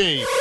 G.